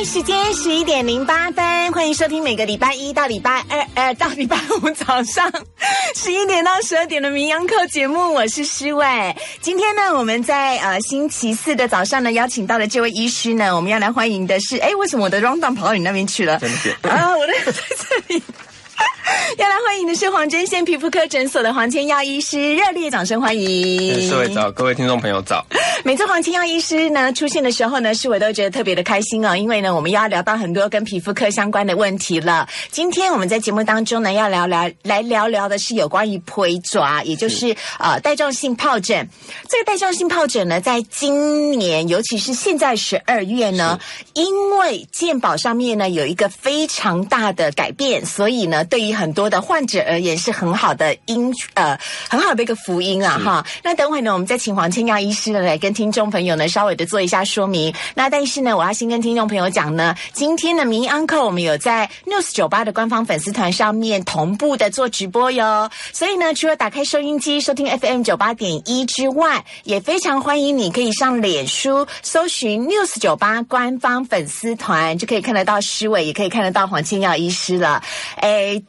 台时间十一点零八分，欢迎收听每个礼拜一到礼拜二，呃，到礼拜五早上 十一点到十二点的名扬课节目，我是诗伟。今天呢，我们在呃星期四的早上呢，邀请到的这位医师呢，我们要来欢迎的是，哎，为什么我的 round down 跑到你那边去了？啊，我的在这里。要来欢迎的是黄针线皮肤科诊所的黄千耀医师，热烈掌声欢迎！各位早，各位听众朋友早。每次黄千耀医师呢出现的时候呢，是我都觉得特别的开心哦，因为呢，我们又要聊到很多跟皮肤科相关的问题了。今天我们在节目当中呢，要聊聊来聊聊的是有关于胚爪，也就是呃带状性疱疹。这个带状性疱疹呢，在今年，尤其是现在十二月呢，因为健保上面呢有一个非常大的改变，所以呢，对于很多的患者而言是很好的音呃很好的一个福音啊哈。那等会呢，我们再请黄千耀医师呢来跟听众朋友呢稍微的做一下说明。那但是呢，我要先跟听众朋友讲呢，今天的迷 uncle 我们有在 news 酒吧的官方粉丝团上面同步的做直播哟。所以呢，除了打开收音机收听 FM 九八点一之外，也非常欢迎你可以上脸书搜寻 news 酒吧官方粉丝团，就可以看得到诗伟，也可以看得到黄千耀医师了。哎。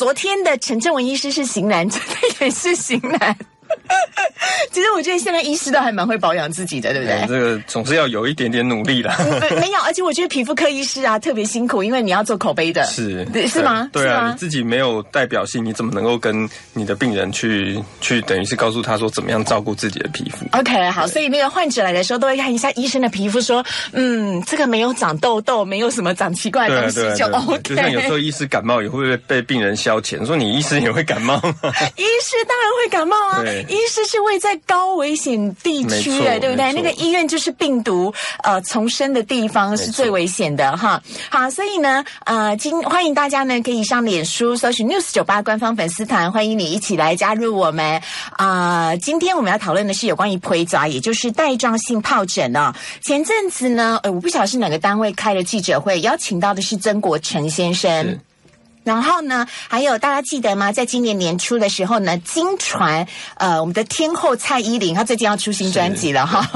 昨天的陈正文医师是型男，今天也是型男。其实我觉得现在医师都还蛮会保养自己的，对不对？这个总是要有一点点努力的。没有，而且我觉得皮肤科医师啊特别辛苦，因为你要做口碑的。是是吗？对啊，你自己没有代表性，你怎么能够跟你的病人去去等于是告诉他说怎么样照顾自己的皮肤？OK，好，所以那个患者来的时候都会看一下医生的皮肤，说嗯，这个没有长痘痘，没有什么长奇怪的东西就 OK。就像有时候医师感冒也会被病人消遣，说你医师也会感冒。医师当然会感冒啊，医师是位在高危险地区的，对不对？那个医院就是病毒呃丛生的地方，是最危险的哈。好，所以呢，呃，今欢迎大家呢可以上脸书搜寻 news 九八官方粉丝团，欢迎你一起来加入我们啊。今天我们要讨论的是有关于胚爪，也就是带状性疱疹哦。前阵子呢，呃，我不晓得是哪个单位开了记者会，邀请到的是曾国成先生。然后呢，还有大家记得吗？在今年年初的时候呢，经传呃，我们的天后蔡依林，她最近要出新专辑了哈。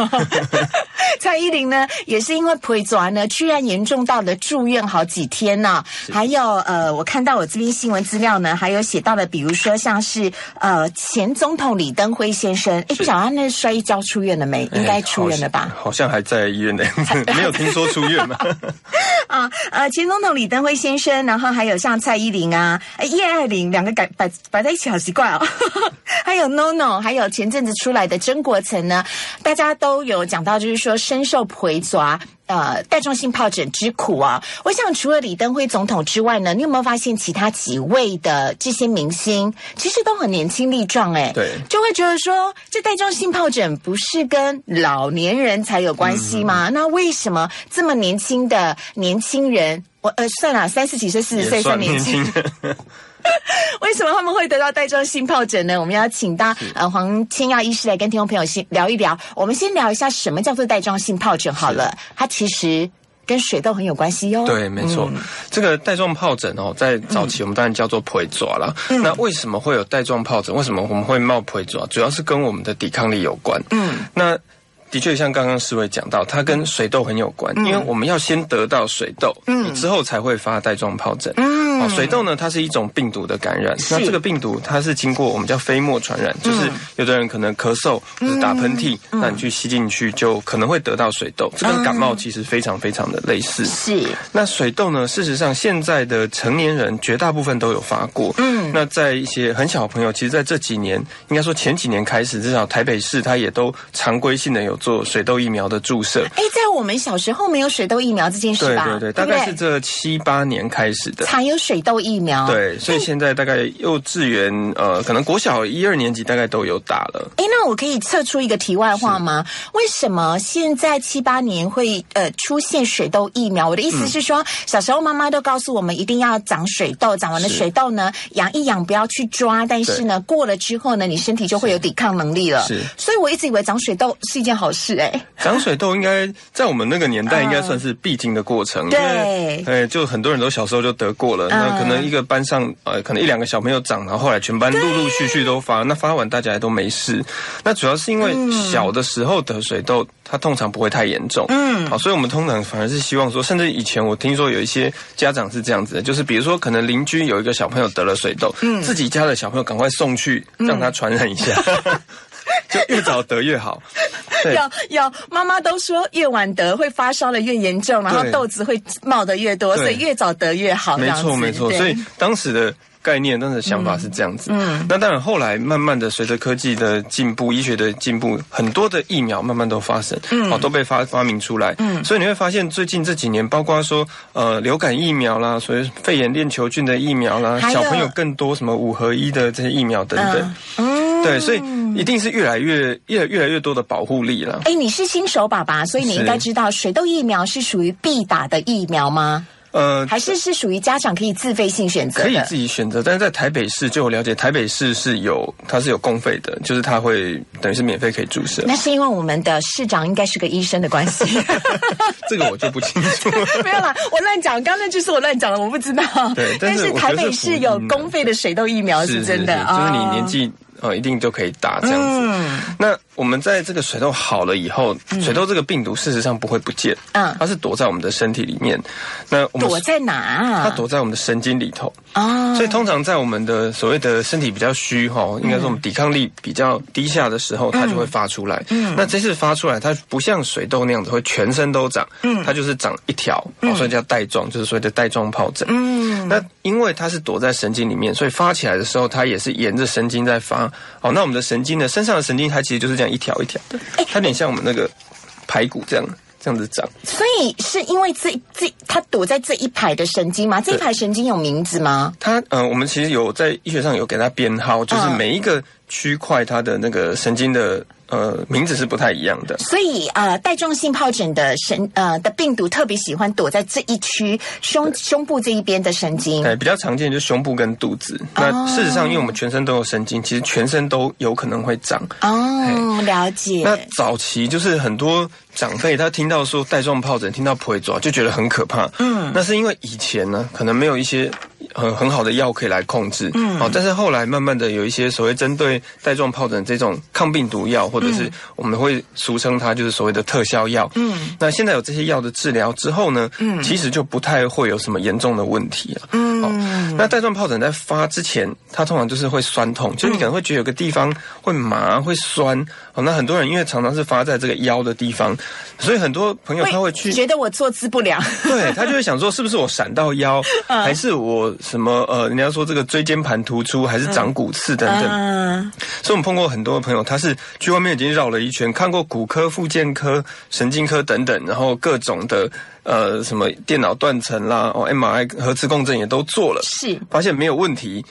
蔡依林呢，也是因为腿爪呢，居然严重到了住院好几天呢。还有呃，我看到我这边新闻资料呢，还有写到的，比如说像是呃，前总统李登辉先生，哎，不晓得他那摔一跤出院了没？应该出院了吧？好像还在医院呢，没有听说出院嘛。啊呃，前总统李登辉先生，然后还有像蔡。蔡依林啊，叶爱玲两个摆摆摆在一起好奇怪哦。还有 NONO，还有前阵子出来的曾国成呢，大家都有讲到，就是说深受陪抓呃带状性疱疹之苦啊。我想除了李登辉总统之外呢，你有没有发现其他几位的这些明星其实都很年轻力壮？哎，对，就会觉得说这带状性疱疹不是跟老年人才有关系吗？那为什么这么年轻的年轻人？我呃算了，三十几岁、四十岁算年轻。为什么他们会得到带状性疱疹呢？我们要请到呃黄千耀医师来跟听众朋友先聊一聊。我们先聊一下什么叫做带状性疱疹好了，它其实跟水痘很有关系哟。对，没错。这个带状疱疹哦，在早期我们当然叫做皮爪了。那为什么会有带状疱疹？为什么我们会冒皮爪？主要是跟我们的抵抗力有关。嗯，那。的确，像刚刚四位讲到，它跟水痘很有关，因为我们要先得到水痘，你之后才会发带状疱疹。哦，水痘呢，它是一种病毒的感染，那这个病毒它是经过我们叫飞沫传染，就是有的人可能咳嗽打喷嚏，那你去吸进去就可能会得到水痘，这跟感冒其实非常非常的类似。是，那水痘呢，事实上现在的成年人绝大部分都有发过。嗯，那在一些很小的朋友，其实在这几年，应该说前几年开始，至少台北市它也都常规性的有。做水痘疫苗的注射，哎，在我们小时候没有水痘疫苗这件事吧？对对对，大概是这七八年开始的才有水痘疫苗。对，所以现在大概幼稚园呃，可能国小一二年级大概都有打了。哎，那我可以测出一个题外话吗？为什么现在七八年会呃出现水痘疫苗？我的意思是说，小时候妈妈都告诉我们一定要长水痘，长完了水痘呢养一养，不要去抓。但是呢，过了之后呢，你身体就会有抵抗能力了。是，所以我一直以为长水痘是一件好。好事哎。长水痘应该在我们那个年代应该算是必经的过程，对，哎，就很多人都小时候就得过了。那可能一个班上呃，可能一两个小朋友长，然后后来全班陆陆续续都发，那发完大家也都没事。那主要是因为小的时候得水痘，它通常不会太严重，嗯，好，所以我们通常反而是希望说，甚至以前我听说有一些家长是这样子的，就是比如说可能邻居有一个小朋友得了水痘，嗯，自己家的小朋友赶快送去让他传染一下。就越早得越好，有有妈妈都说越晚得会发烧的越严重，然后豆子会冒的越多，所以越早得越好。没错没错，所以当时的概念、当时想法是这样子。嗯，那当然后来慢慢的随着科技的进步、医学的进步，很多的疫苗慢慢都发生，嗯哦都被发发明出来。嗯，所以你会发现最近这几年，包括说呃流感疫苗啦，所以肺炎链球菌的疫苗啦，小朋友更多什么五合一的这些疫苗等等。嗯，对，所以。一定是越来越越越来越多的保护力了。哎，你是新手爸爸，所以你应该知道水痘疫苗是属于必打的疫苗吗？呃，还是是属于家长可以自费性选择可以自己选择，但是在台北市，就我了解，台北市是有它是有公费的，就是它会等于是免费可以注射。那是因为我们的市长应该是个医生的关系。这个我就不清楚。没有啦，我乱讲，刚刚就是我乱讲的，我不知道。对，但是台北市有公费的水痘疫苗是真的，就是你年纪。哦，一定就可以打这样子。那我们在这个水痘好了以后，水痘这个病毒事实上不会不见，嗯，它是躲在我们的身体里面。那我们躲在哪？它躲在我们的神经里头啊。所以通常在我们的所谓的身体比较虚哈，应该说我们抵抗力比较低下的时候，它就会发出来。嗯，那这次发出来，它不像水痘那样子会全身都长，嗯，它就是长一条，所以叫带状，就是所谓的带状疱疹。嗯，那因为它是躲在神经里面，所以发起来的时候，它也是沿着神经在发。哦，那我们的神经呢？身上的神经它其实就是这样一条一条的，它有点像我们那个排骨这样这样子长。所以是因为这这它躲在这一排的神经吗？这一排神经有名字吗？它呃，我们其实有在医学上有给它编号，就是每一个区块它的那个神经的。呃，名字是不太一样的，所以呃，带状性疱疹的神呃的病毒特别喜欢躲在这一区胸胸部这一边的神经，对，比较常见就是胸部跟肚子。那事实上，因为我们全身都有神经，其实全身都有可能会长。哦，了解。那早期就是很多长辈他听到说带状疱疹，听到不会抓就觉得很可怕。嗯，那是因为以前呢，可能没有一些。很很好的药可以来控制，嗯，好，但是后来慢慢的有一些所谓针对带状疱疹这种抗病毒药，或者是我们会俗称它就是所谓的特效药，嗯，那现在有这些药的治疗之后呢，嗯，其实就不太会有什么严重的问题了，嗯，那带状疱疹在发之前，它通常就是会酸痛，就是你可能会觉得有个地方会麻会酸，哦，那很多人因为常常是发在这个腰的地方，所以很多朋友他会去觉得我坐姿不良，对他就会想说是不是我闪到腰，还是我。什么呃，人家说这个椎间盘突出还是长骨刺等等，所以我们碰过很多的朋友，他是去外面已经绕了一圈，看过骨科、附件科、神经科等等，然后各种的呃什么电脑断层啦，哦 MRI 核磁共振也都做了，是。发现没有问题。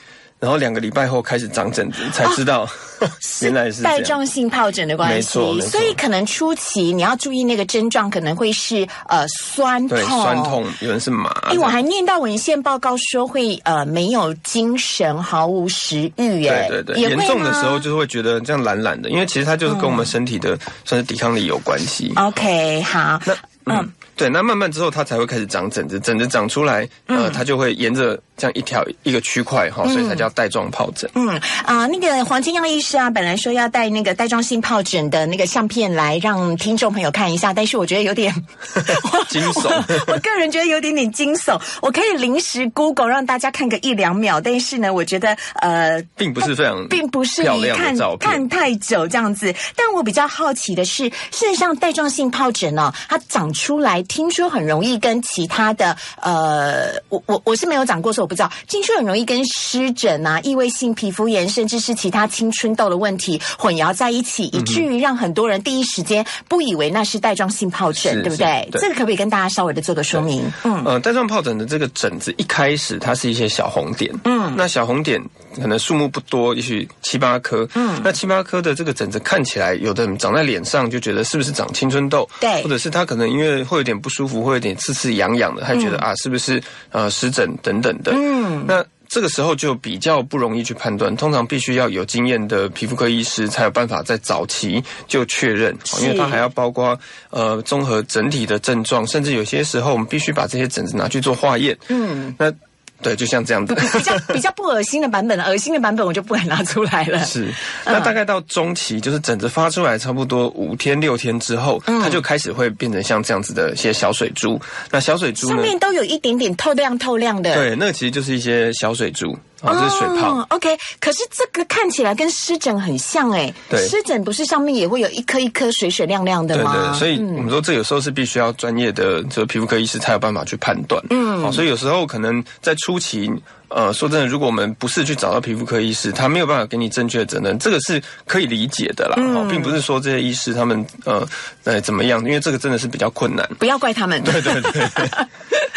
然后两个礼拜后开始长疹子，才知道 原来是带状性疱疹的关系。没错，所以可能初期你要注意那个症状，可能会是呃酸痛，酸痛，有人是麻。哎，我还念到文献报告说会呃没有精神，毫无食欲。对对对，严重的时候就是会觉得这样懒懒的，因为其实它就是跟我们身体的算是抵抗力有关系。OK，好，那嗯。对，那慢慢之后它才会开始长疹子，疹子长出来，呃，它就会沿着这样一条一个区块哈，所以才叫带状疱疹。嗯啊，那个黄金耀医师啊，本来说要带那个带状性疱疹的那个相片来让听众朋友看一下，但是我觉得有点 惊悚，我个人觉得有点点惊悚。我可以临时 Google 让大家看个一两秒，但是呢，我觉得呃，并不是非常，并不是漂亮的照片，看太久这样子。但我比较好奇的是，事实上带状性疱疹呢，它长出来。听说很容易跟其他的呃，我我我是没有长过，所以我不知道。听说很容易跟湿疹啊、异位性皮肤炎，甚至是其他青春痘的问题混淆在一起，以至于让很多人第一时间不以为那是带状性疱疹，对不对？这个可不可以跟大家稍微的做个说明？嗯，呃，带状疱疹的这个疹子一开始它是一些小红点，嗯，那小红点可能数目不多，也许七八颗，嗯，那七八颗的这个疹子看起来，有的人长在脸上就觉得是不是长青春痘，对，或者是它可能因为会有点。不舒服，会有点刺刺痒痒的，他觉得啊，是不是呃湿疹等等的？嗯，那。这个时候就比较不容易去判断，通常必须要有经验的皮肤科医师才有办法在早期就确认，因为它还要包括呃综合整体的症状，甚至有些时候我们必须把这些疹子拿去做化验。嗯，那。对，就像这样子，比较 比较不恶心的版本，恶心的版本我就不敢拿出来了。是，那大概到中期，就是疹子发出来差不多五天六天之后，它就开始会变成像这样子的一些小水珠。那小水珠上面都有一点点透亮透亮的。对，那个其实就是一些小水珠。哦，这是水泡。OK，可是这个看起来跟湿疹很像哎。对，湿疹不是上面也会有一颗一颗水水亮亮的吗？对对，所以我们说这有时候是必须要专业的这个皮肤科医师才有办法去判断。嗯，好，所以有时候可能在初期，呃，说真的，如果我们不是去找到皮肤科医师，他没有办法给你正确的诊断，这个是可以理解的啦。嗯，并不是说这些医师他们呃呃怎么样，因为这个真的是比较困难。不要怪他们。对 对对。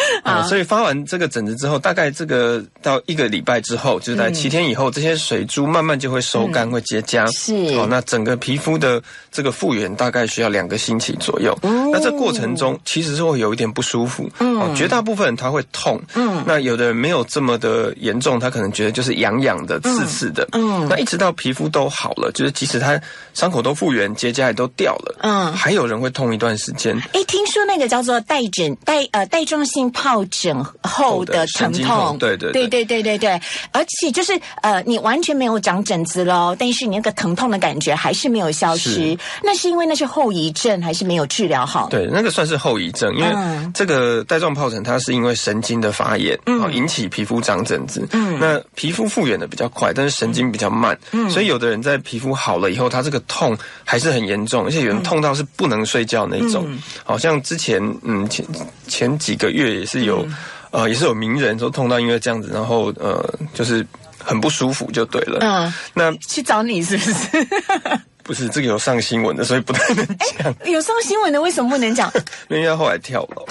啊，所以发完这个疹子之后，大概这个到一个礼拜之后，就是在七天以后，这些水珠慢慢就会收干，会结痂。是哦，那整个皮肤的这个复原大概需要两个星期左右。那这过程中其实是会有一点不舒服。嗯，绝大部分人他会痛。嗯，那有的人没有这么的严重，他可能觉得就是痒痒的、刺刺的。嗯，那一直到皮肤都好了，就是即使他伤口都复原，结痂也都掉了。嗯，还有人会痛一段时间。哎，听说那个叫做带疹带呃带状性疱。疹后的疼痛，对对对。对对对对，而且就是呃，你完全没有长疹子喽，但是你那个疼痛的感觉还是没有消失，那是因为那是后遗症，还是没有治疗好？对，那个算是后遗症，因为这个带状疱疹它是因为神经的发炎，嗯，引起皮肤长疹子，嗯，那皮肤复原的比较快，但是神经比较慢，嗯，所以有的人在皮肤好了以后，他这个痛还是很严重，而且有人痛到是不能睡觉那种，好像之前嗯前前几个月也是。有，呃，也是有名人说痛到因为这样子，然后呃，就是很不舒服，就对了。嗯，那去找你是不是？不是，这个有上新闻的，所以不太能讲。有上新闻的，为什么不能讲？因为他后来跳楼。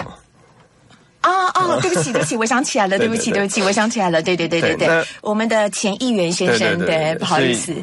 啊啊！对不起，对不起，我想起来了，对不起，对不起，我想起来了，对对对对对，我们的前议员先生，对，不好意思。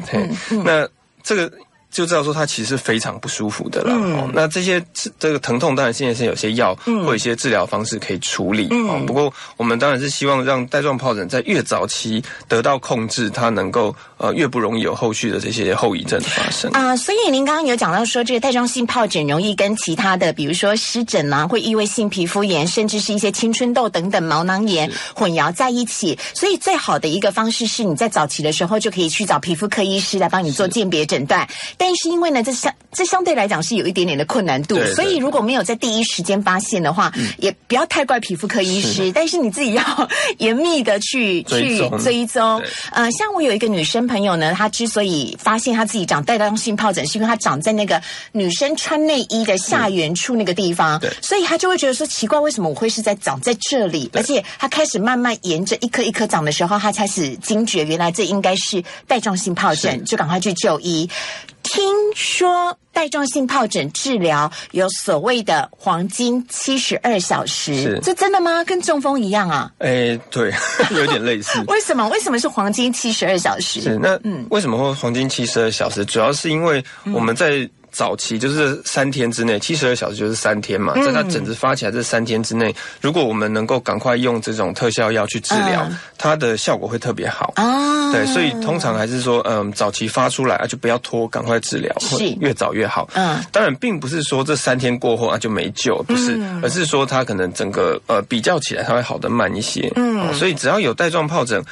那这个。就知道说他其实非常不舒服的了。哦，那这些这个疼痛当然现在是有些药或一些治疗方式可以处理。嗯，不过我们当然是希望让带状疱疹在越早期得到控制，它能够呃越不容易有后续的这些后遗症的发生。啊，所以您刚刚有讲到说，这个带状性疱疹容易跟其他的，比如说湿疹啊，或异位性皮肤炎，甚至是一些青春痘等等毛囊炎混淆在一起。所以最好的一个方式是你在早期的时候就可以去找皮肤科医师来帮你做鉴别诊断。但是因为呢，这相这相对来讲是有一点点的困难度，所以如果没有在第一时间发现的话，也不要太怪皮肤科医师，但是你自己要严密的去去追踪。呃，像我有一个女生朋友呢，她之所以发现她自己长带状性疱疹，是因为她长在那个女生穿内衣的下缘处那个地方，所以她就会觉得说奇怪，为什么我会是在长在这里？而且她开始慢慢沿着一颗一颗长的时候，她开始惊觉原来这应该是带状性疱疹，就赶快去就医。听说带状性疱疹治疗有所谓的黄金七十二小时，这真的吗？跟中风一样啊？哎，对，有点类似。为什么？为什么是黄金七十二小时？是那嗯，为什么会黄金七十二小时？主要是因为我们在。早期就是三天之内，七十二小时就是三天嘛，在它疹子发起来这三天之内，如果我们能够赶快用这种特效药去治疗，它的效果会特别好。啊，对，所以通常还是说，嗯，早期发出来啊，就不要拖，赶快治疗，是越早越好。嗯，当然并不是说这三天过后啊就没救，不是，而是说它可能整个呃比较起来，它会好的慢一些。嗯，所以只要有带状疱疹，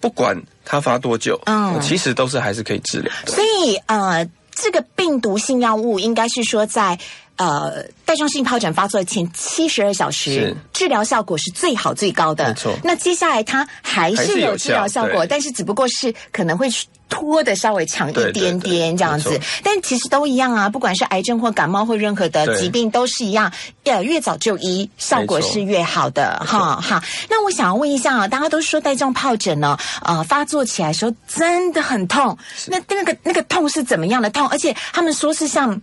不管它发多久，嗯，其实都是还是可以治疗的。所以呃。这个病毒性药物应该是说在。呃，带状性疱疹发作前七十二小时，治疗效果是最好最高的。没错。那接下来它还是有治疗效果，但是只不过是可能会拖的稍微长一点点这样子。但其实都一样啊，不管是癌症或感冒或任何的疾病都是一样，要越早就医，效果是越好的。哈哈。那我想要问一下啊，大家都说带状疱疹呢，呃，发作起来时候真的很痛。那那个那个痛是怎么样的痛？而且他们说是像。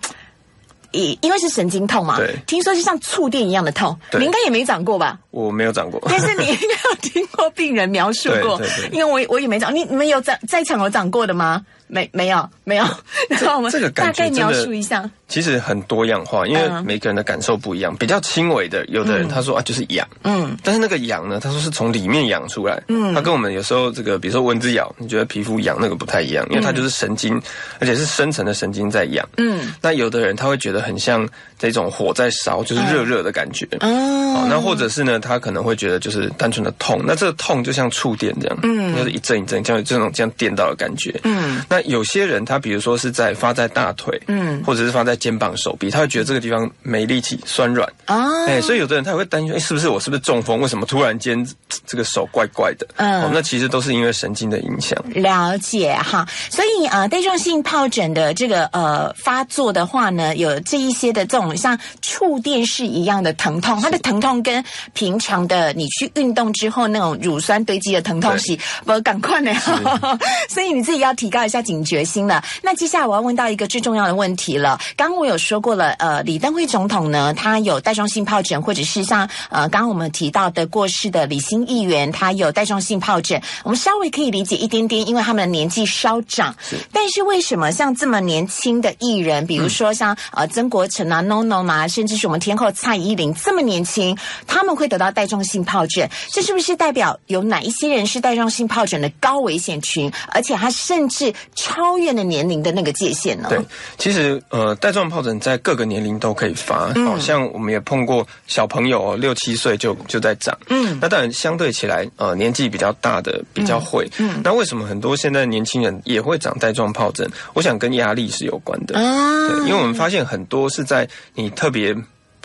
因为是神经痛嘛，对，听说是像触电一样的痛，你应该也没长过吧？我没有长过，但是你 应该有听过病人描述过，因为我我也没长，你你们有在在场有长过的吗？没没有没有，然后我们这个感大概描述一下。其实很多样化，因为嗯。每个人的感受不一样。比较轻微的，有的人他说啊就是痒，嗯。但是那个痒呢，他说是从里面痒出来，嗯，他跟我们有时候这个，比如说蚊子咬，你觉得皮肤痒那个不太一样，因为它就是神经，而且是深层的神经在痒。嗯。那有的人他会觉得很像这种火在烧，就是热热的感觉。哦。好，那或者是呢，他可能会觉得就是单纯的痛，那这个痛就像触电这样，嗯，就是一阵一阵，像这种这样电到的感觉，嗯。那有些人他比如说是在发在大腿，嗯或者是发在肩膀、手臂，他会觉得这个地方没力气、酸软，啊，哎、所以有的人他也会担心，哎、是不是我是不是中风？为什么突然间这个手怪怪的？嗯哦，那其实都是因为神经的影响。了解哈，所以呃，带状性疱疹的这个呃发作的话呢，有这一些的这种像触电式一样的疼痛，它的疼痛跟平常的你去运动之后那种乳酸堆积的疼痛对是不赶快呢，所以你自己要提高一下警觉心了。那接下来我要问到一个最重要的问题了，刚刚我有说过了，呃，李登辉总统呢，他有带状性疱疹，或者是像呃刚刚我们提到的过世的李新议员，他有带状性疱疹，我们稍微可以理解一点点，因为他们的年纪稍长。但是为什么像这么年轻的艺人，比如说像、呃曾国成啊、NONO 啊，甚至是我们天后蔡依林这么年轻，他们会得到带状性疱疹？这是不是代表有哪一些人是带状性疱疹的高危险群，而且他甚至超越了年龄的那个界限呢？对，其实呃，带状疱疹在各个年龄都可以发，嗯好、像我们也碰过小朋友哦，六七岁就就在长。嗯那当然相对起来，呃，年纪比较大的比较会。嗯那为什么很多现在年轻人也会长带状疱疹？我想跟压力是有关的。啊对，因为我们发现很多是在你特别，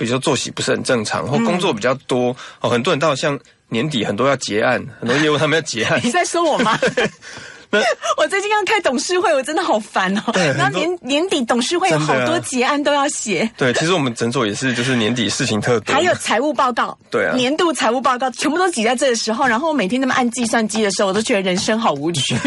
比如说作息不是很正常，或工作比较多，哦，很多人到像年底很多要结案，很多业务他们要结案，你在说我吗？那 我最近要开董事会，我真的好烦哦。对然后年年底董事会有好多结案都要写，对，其实我们诊所也是，就是年底事情特多，还有财务报告，对啊年度财务报告全部都挤在这个时候。然后我每天那么按计算机的时候，我都觉得人生好无趣。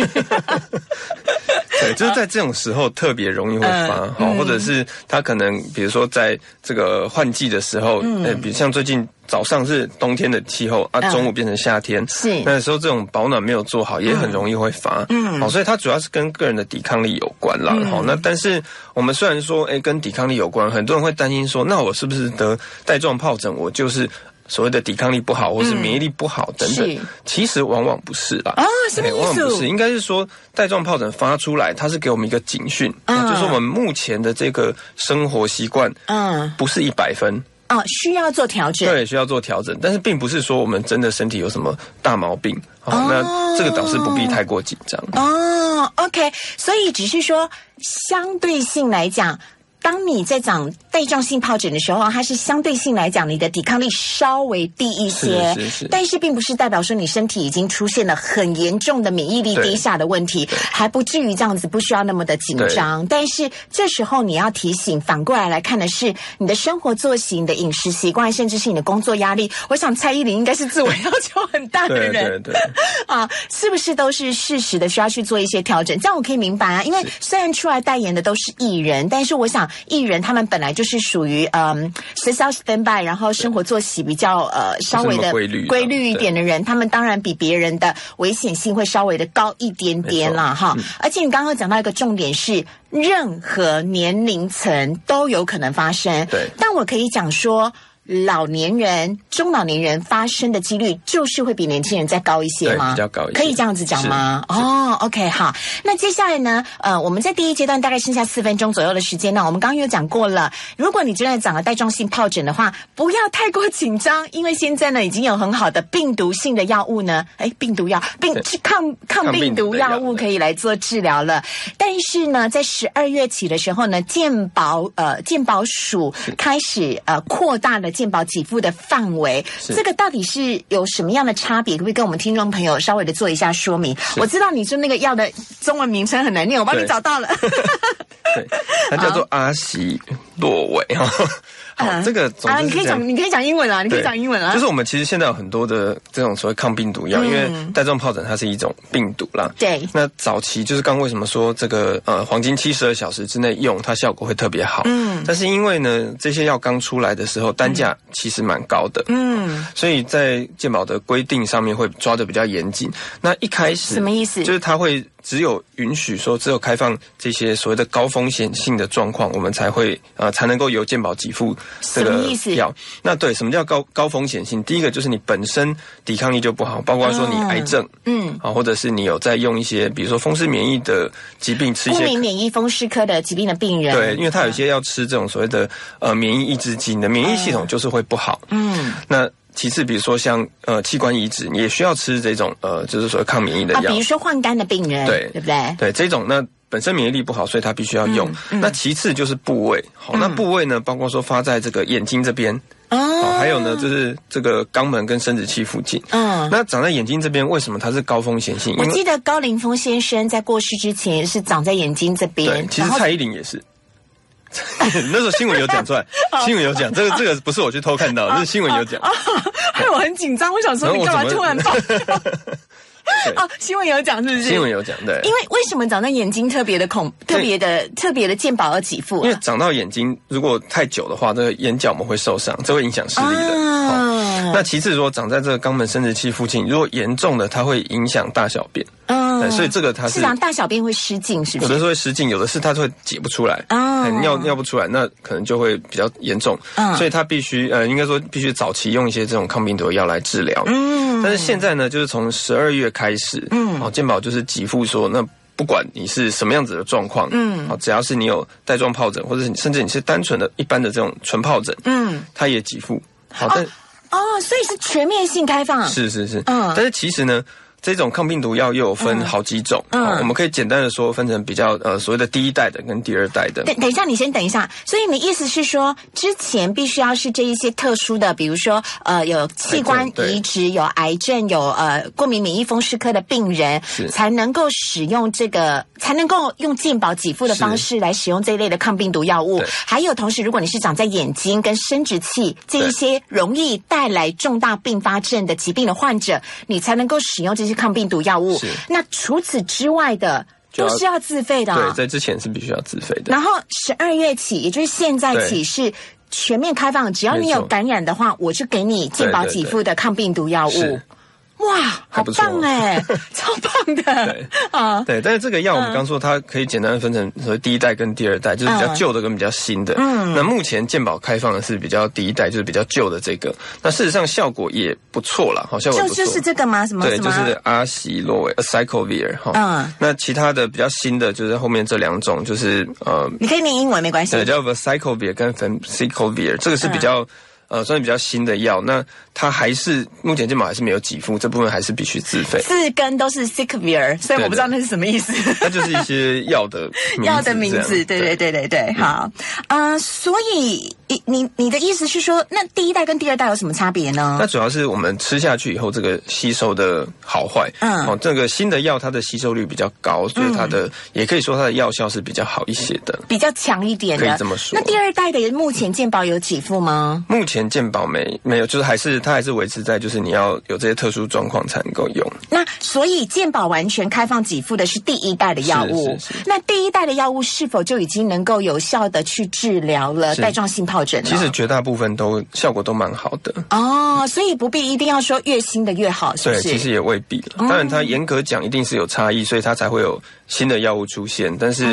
对，就是在这种时候特别容易会发，嗯好、或者是他可能比如说在这个换季的时候，嗯，呃，比如像最近早上是冬天的气候啊，嗯。中午变成夏天，是。那时候这种保暖没有做好，也很容易会发，嗯，好，所以它主要是跟个人的抵抗力有关啦，好、那但是我们虽然说，哎，跟抵抗力有关，很多人会担心说，那我是不是得带状疱疹，我就是。所谓的抵抗力不好，或是免疫力不好等等，是。其实往往不是啦。啊什么意思？哎往往不是，应该是说带状疱疹发出来，它是给我们一个警讯，嗯。就是我们目前的这个生活习惯嗯，不是一百分，哦，需要做调整。对，需要做调整。但是并不是说我们真的身体有什么大毛病，好、哦那这个倒是不必太过紧张。哦，OK，所以只是说相对性来讲。当你在长带状性疱疹的时候，它是相对性来讲，你的抵抗力稍微低一些，是是是但是并不是代表说你身体已经出现了很严重的免疫力低下的问题，还不至于这样子，不需要那么的紧张。但是这时候你要提醒，反过来来看的是你的生活作息、你的饮食习惯，甚至是你的工作压力。我想蔡依林应该是自我要求很大的对人，对对，啊，是不是都是适时的需要去做一些调整？这样我可以明白啊。因为虽然出来代言的都是艺人，但是我想艺人他们本来就是属于嗯随时要 stand by，然后生活作息比较呃稍微的规律一点的人，他们当然比别人的危险性会稍微的高一点点啦哈。而且你刚刚讲到一个重点是，任何年龄层都有可能发生。对但我可以讲说。老年人、中老年人发生的几率就是会比年轻人再高一些吗？比较高一些可以这样子讲吗？哦，OK，好。那接下来呢？呃，我们在第一阶段大概剩下四分钟左右的时间呢。我们刚刚有讲过了，如果你真的长了带状性疱疹的话，不要太过紧张，因为现在呢已经有很好的病毒性的药物呢，哎，病毒药、病对抗抗抗病病毒药毒药物可以来做治疗了。但是呢，在十二月起的时候呢，健保呃健保署开始呃扩大了健保给付的范围，这个到底是有什么样的差别？可不可以跟我们听众朋友稍微的做一下说明？我知道你说那个药的中文名称很难念，我帮你找到了。对，它叫做阿昔洛韦哈。好，这个啊，你可以讲，你可以讲英文啊，你可以讲英文啊。就是我们其实现在有很多的这种所谓抗病毒药，因为带状疱疹它是一种病毒啦。对。那早期就是刚为什么说这个呃黄金七十二小时之内用它效果会特别好？嗯。但是因为呢这些药刚出来的时候单价其实蛮高的。嗯。所以在健保的规定上面会抓的比较严谨。那一开始什么意思？就是它会。只有允许说，只有开放这些所谓的高风险性的状况，我们才会呃才能够由健保给付这个药。那对，什么叫高高风险性？第一个就是你本身抵抗力就不好，包括说你癌症，嗯，啊，或者是你有在用一些，比如说风湿免疫的疾病吃一些免疫风湿科的疾病的病人，对，因为他有些要吃这种所谓的呃免疫抑制剂，你的免疫系统就是会不好。嗯，那。其次，比如说像呃器官移植，也需要吃这种呃，就是说抗免疫的药。啊，比如说换肝的病人，对对不对？对这种，那本身免疫力不好，所以他必须要用。那其次就是部位，好，那部位呢，包括说发在这个眼睛这边，哦，还有呢，就是这个肛门跟生殖器附近。嗯，那长在眼睛这边，为什么它是高风险性？我记得高凌风先生在过世之前是长在眼睛这边。对，其实蔡依林也是。那时候新闻有讲出来，新闻有讲，这个这个不是我去偷看到，是新闻有讲。害我很紧张，我想说你干嘛突然爆？哦，新闻有讲是不是？新闻有讲，对。因为为什么长到眼睛特别的恐，特别的特别的健保而给付？因为长到眼睛如果太久的话，这个眼角膜会受伤，这会影响视力的。那其次，如果长在这个肛门生殖器附近，如果严重的，它会影响大小便。嗯，所以这个它是大小便会失禁，是不是？有的时候会失禁，有的是它会解不出来啊，尿尿不出来，那可能就会比较严重。嗯，所以它必须呃，应该说必须早期用一些这种抗病毒药来治疗。嗯，但是现在呢，就是从十二月开始，嗯，哦，健保就是给付说，那不管你是什么样子的状况，嗯，哦，只要是你有带状疱疹，或者是甚至你是单纯的一般的这种纯疱疹，嗯，它也给付。好的，哦，所以是全面性开放。是是是，嗯，但是其实呢。这种抗病毒药又有分好几种，嗯，我们可以简单的说分成比较呃所谓的第一代的跟第二代的。等等一下，你先等一下。所以你的意思是说，之前必须要是这一些特殊的，比如说呃有器官移植、有癌症、有呃过敏免疫风湿科的病人，才能够使用这个，才能够用健保给付的方式来使用这一类的抗病毒药物。还有同时，如果你是长在眼睛跟生殖器这一些容易带来重大并发症的疾病的患者，你才能够使用这些。抗病毒药物，那除此之外的都是要自费的。对，在之前是必须要自费的。然后十二月起，也就是现在起是全面开放，只要你有感染的话，我就给你健保给付的抗病毒药物。哇，好棒哎，超棒的！对啊，对，但是这个药我们刚说它可以简单的分成所谓第一代跟第二代，就是比较旧的跟比较新的。嗯，那目前健保开放的是比较第一代，就是比较旧的这个。那事实上效果也不错啦，好效果不错。就就是这个吗？什么？对，就是阿西洛韦 （Acyclovir） 哈。嗯，那其他的比较新的就是后面这两种，就是呃，你可以念英文没关系。对，叫 Acyclovir 跟 f e c i c l o v i r 这个是比较。呃，算是比较新的药，那它还是目前健保还是没有给付，这部分还是必须自费。四根都是 s i c k v i r 所以我不知道那是什么意思。那就是一些药的 药的名字，对对对对对。好，啊，所以你你的意思是说，那第一代跟第二代有什么差别呢？那主要是我们吃下去以后，这个吸收的好坏。嗯，哦，这个新的药它的吸收率比较高，所以它的也可以说它的药效是比较好一些的，比较强一点的。可以这么说。那第二代的目前健保有给付吗？目前。健保没没有，就是还是它还是维持在，就是你要有这些特殊状况才能够用。那所以健保完全开放给付的是第一代的药物。那第一代的药物是否就已经能够有效的去治疗了带状性疱疹？其实绝大部分都效果都蛮好的。哦，所以不必一定要说越新的越好，是不是？其实也未必了。当然，它严格讲一定是有差异，所以它才会有新的药物出现。但是，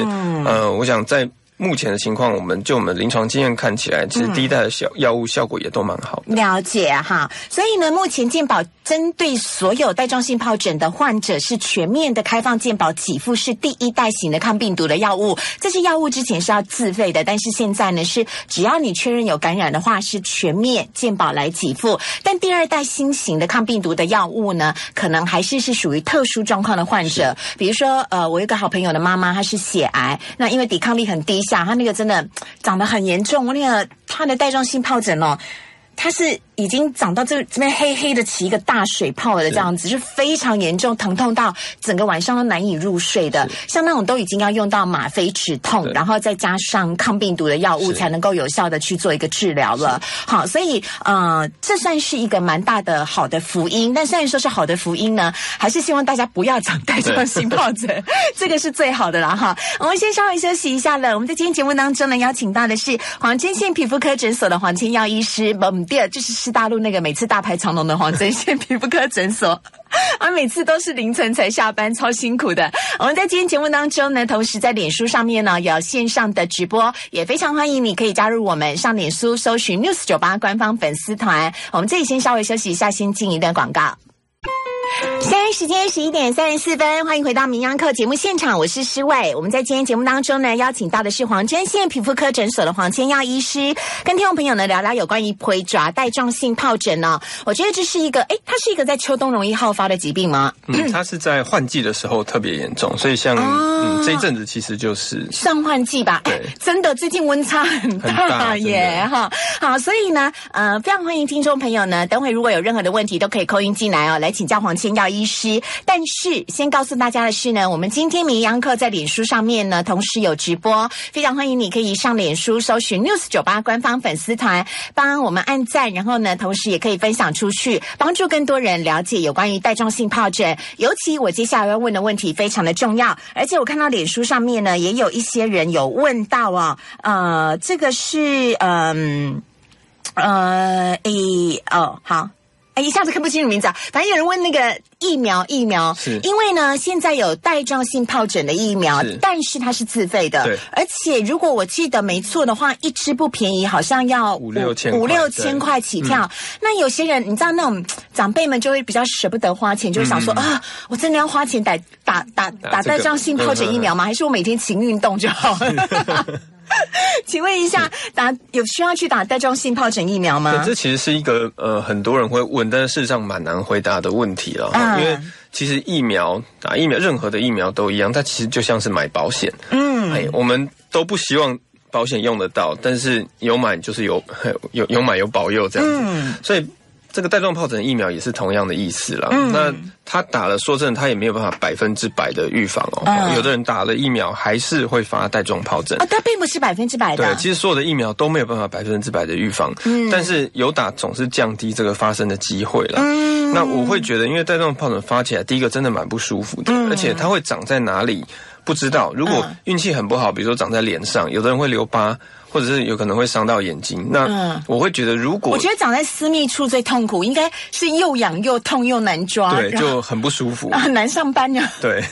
呃，我想在。目前的情况，我们就我们临床经验看起来，其实第一代的小药物效果也都蛮好。了解哈，所以呢，目前健保针对所有带状性疱疹的患者是全面的开放健保给付，是第一代型的抗病毒的药物。这些药物之前是要自费的，但是现在呢是只要你确认有感染的话，是全面健保来给付。但第二代新型的抗病毒的药物呢，可能还是是属于特殊状况的患者，比如说呃，我有个好朋友的妈妈，她是血癌，那因为抵抗力很低。讲他那个真的长得很严重，我那个他的带状性疱疹哦，它是已经长到这这边黑黑的起一个大水泡了的这样子，是非常严重，疼痛到整个晚上都难以入睡的。像那种都已经要用到吗啡止痛，然后再加上抗病毒的药物，才能够有效的去做一个治疗了。好，所以呃，这算是一个蛮大的好的福音。但虽然说是好的福音呢，还是希望大家不要长带状性疱 疹，这个是最好的了哈。我们先稍微休息一下了。我们在今天节目当中呢，邀请到的是黄针县皮肤科诊所的黄千耀医师。第二就是西大陆那个每次大排长龙的黄针线皮肤科诊所，啊，每次都是凌晨才下班，超辛苦的。我们在今天节目当中呢，同时在脸书上面呢有线上的直播，也非常欢迎你可以加入我们上脸书搜寻 News 九八官方粉丝团。我们这里先稍微休息一下，先进一段广告。现在时间十一点三十四分，欢迎回到《名扬课》节目现场，我是施伟。我们在今天节目当中呢，邀请到的是黄针线皮肤科诊所的黄千耀医师，跟听众朋友呢聊聊有关于腿爪带状性疱疹呢。我觉得这是一个，哎，它是一个在秋冬容易好发的疾病吗？嗯，它是在换季的时候特别严重，所以像嗯这一阵子其实就是上换季吧。对，真的最近温差很大耶，哈。好，所以呢，呃，非常欢迎听众朋友呢，等会如果有任何的问题，都可以扣音进来哦，来请教黄千。药医师，但是先告诉大家的是呢，我们今天名扬课在脸书上面呢，同时有直播，非常欢迎你可以上脸书搜寻 News 酒吧官方粉丝团，帮我们按赞，然后呢，同时也可以分享出去，帮助更多人了解有关于带状性疱疹。尤其我接下来要问的问题非常的重要，而且我看到脸书上面呢，也有一些人有问到啊，呃，这个是嗯呃诶哦好。一下子看不清楚名字啊！反正有人问那个疫苗，疫苗是因为呢，现在有带状性疱疹的疫苗，但是它是自费的，而且如果我记得没错的话，一支不便宜，好像要五六千五六千块起跳。那有些人你知道，那种长辈们就会比较舍不得花钱，就想说啊，我真的要花钱打打打打带状性疱疹疫苗吗？还是我每天勤运动就好？请问一下，打有需要去打带状性疱疹疫苗吗？这其实是一个呃很多人会问，但是事实上蛮难回答的问题了。因为其实疫苗打疫苗，任何的疫苗都一样，它其实就像是买保险。嗯，哎，我们都不希望保险用得到，但是有买就是有 有有买有保佑这样子，所以。这个带状疱疹疫苗也是同样的意思了。那他打了，说真的，他也没有办法百分之百的预防哦。有的人打了疫苗还是会发带状疱疹。啊，它并不是百分之百的。对，其实所有的疫苗都没有办法百分之百的预防。嗯。但是有打总是降低这个发生的机会了。嗯。那我会觉得，因为带状疱疹发起来，第一个真的蛮不舒服的，而且它会长在哪里不知道。如果运气很不好，比如说长在脸上，有的人会留疤。或者是有可能会伤到眼睛，那我会觉得，如果我觉得长在私密处最痛苦，应该是又痒又痛又难抓，对，就很不舒服，很 难上班呀。对，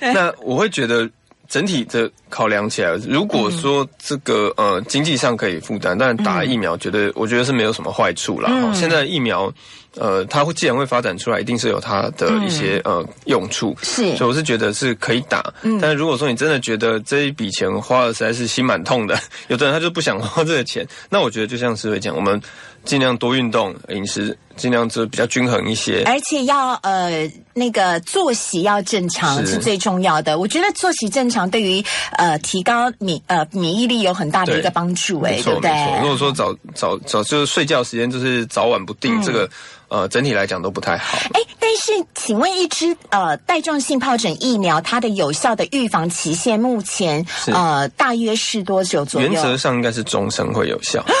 那我会觉得整体的考量起来，如果说这个呃经济上可以负担，但打疫苗，觉得我觉得是没有什么坏处了。现在疫苗。呃，它会既然会发展出来，一定是有它的一些呃用处，是，所以我是觉得是可以打。嗯，但是如果说你真的觉得这一笔钱花了实在是心蛮痛的，有的人他就不想花这个钱，那我觉得就像是会讲，我们尽量多运动，饮食尽量就比较均衡一些，而且要呃那个作息要正常是最重要的。我觉得作息正常对于呃提高免呃免疫力有很大的一个帮助，哎，对不对？如果说早早早就是睡觉时间就是早晚不定，这个。呃，整体来讲都不太好。哎，但是请问，一支呃带状性疱疹疫苗，它的有效的预防期限目前呃大约是多久左右？原则上应该是终身会有效。